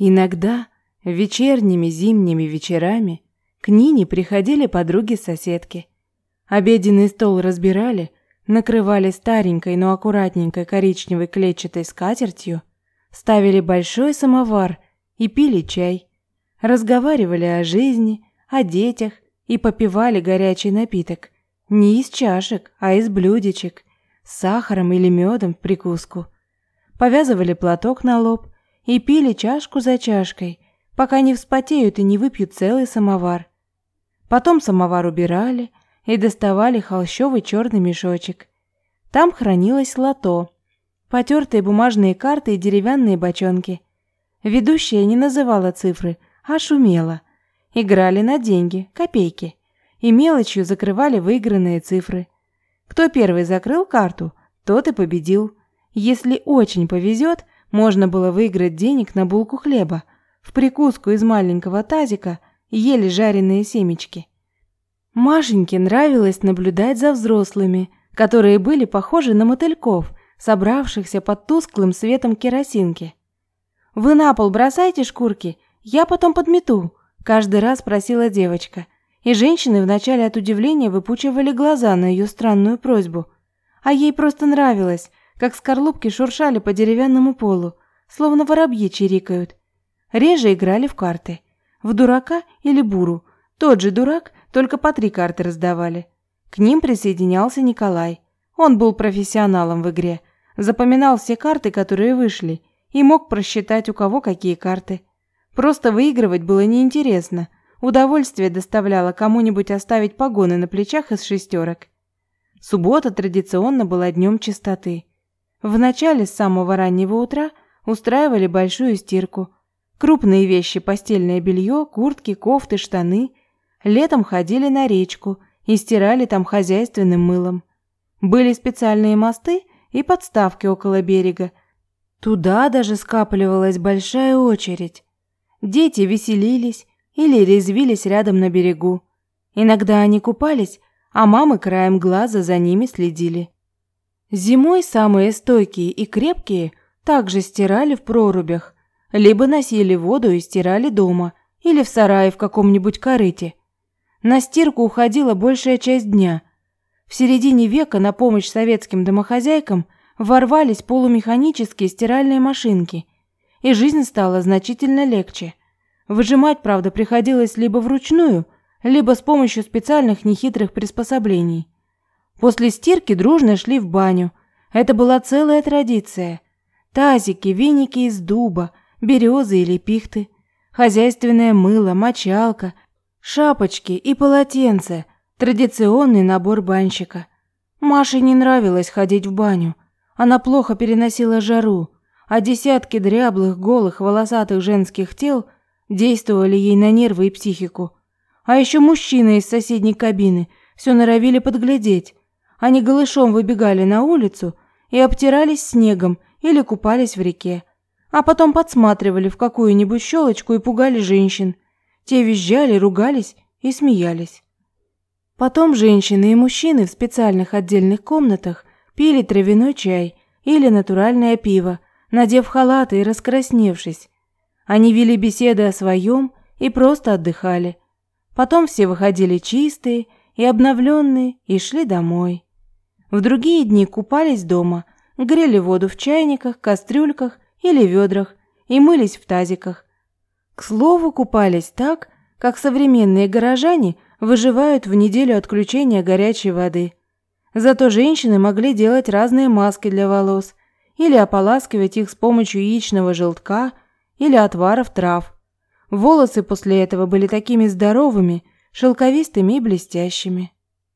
Иногда вечерними зимними вечерами к Нине приходили подруги-соседки. Обеденный стол разбирали, накрывали старенькой, но аккуратненькой коричневой клетчатой скатертью, ставили большой самовар и пили чай. Разговаривали о жизни, о детях и попивали горячий напиток. Не из чашек, а из блюдечек, с сахаром или медом в прикуску. Повязывали платок на лоб и пили чашку за чашкой, пока не вспотеют и не выпьют целый самовар. Потом самовар убирали и доставали холщовый черный мешочек. Там хранилось лото, потертые бумажные карты и деревянные бочонки. Ведущая не называла цифры, а шумела. Играли на деньги, копейки. И мелочью закрывали выигранные цифры. Кто первый закрыл карту, тот и победил. Если очень повезет, можно было выиграть денег на булку хлеба, в прикуску из маленького тазика ели жареные семечки. Машеньке нравилось наблюдать за взрослыми, которые были похожи на мотыльков, собравшихся под тусклым светом керосинки. «Вы на пол бросайте шкурки, я потом подмету», – каждый раз просила девочка. И женщины вначале от удивления выпучивали глаза на ее странную просьбу. А ей просто нравилось, как скорлупки шуршали по деревянному полу, словно воробьи чирикают. Реже играли в карты. В дурака или буру. Тот же дурак, только по три карты раздавали. К ним присоединялся Николай. Он был профессионалом в игре. Запоминал все карты, которые вышли, и мог просчитать, у кого какие карты. Просто выигрывать было неинтересно. Удовольствие доставляло кому-нибудь оставить погоны на плечах из шестерок. Суббота традиционно была днем чистоты. В начале с самого раннего утра устраивали большую стирку – Крупные вещи, постельное белье, куртки, кофты, штаны. Летом ходили на речку и стирали там хозяйственным мылом. Были специальные мосты и подставки около берега. Туда даже скапливалась большая очередь. Дети веселились или резвились рядом на берегу. Иногда они купались, а мамы краем глаза за ними следили. Зимой самые стойкие и крепкие также стирали в прорубях, либо носили воду и стирали дома или в сарае в каком-нибудь корыте. На стирку уходила большая часть дня. В середине века на помощь советским домохозяйкам ворвались полумеханические стиральные машинки, и жизнь стала значительно легче. Выжимать, правда, приходилось либо вручную, либо с помощью специальных нехитрых приспособлений. После стирки дружно шли в баню. Это была целая традиция. Тазики, веники из дуба, березы или пихты, хозяйственное мыло, мочалка, шапочки и полотенце, традиционный набор банщика. Маше не нравилось ходить в баню. Она плохо переносила жару, а десятки дряблых, голых, волосатых женских тел действовали ей на нервы и психику. А еще мужчины из соседней кабины все норовили подглядеть. Они голышом выбегали на улицу и обтирались снегом или купались в реке а потом подсматривали в какую-нибудь щелочку и пугали женщин. Те визжали, ругались и смеялись. Потом женщины и мужчины в специальных отдельных комнатах пили травяной чай или натуральное пиво, надев халаты и раскрасневшись. Они вели беседы о своем и просто отдыхали. Потом все выходили чистые и обновленные и шли домой. В другие дни купались дома, грели воду в чайниках, кастрюльках или ведрах и мылись в тазиках. К слову, купались так, как современные горожане выживают в неделю отключения горячей воды. Зато женщины могли делать разные маски для волос или ополаскивать их с помощью яичного желтка или отваров трав. Волосы после этого были такими здоровыми, шелковистыми и блестящими.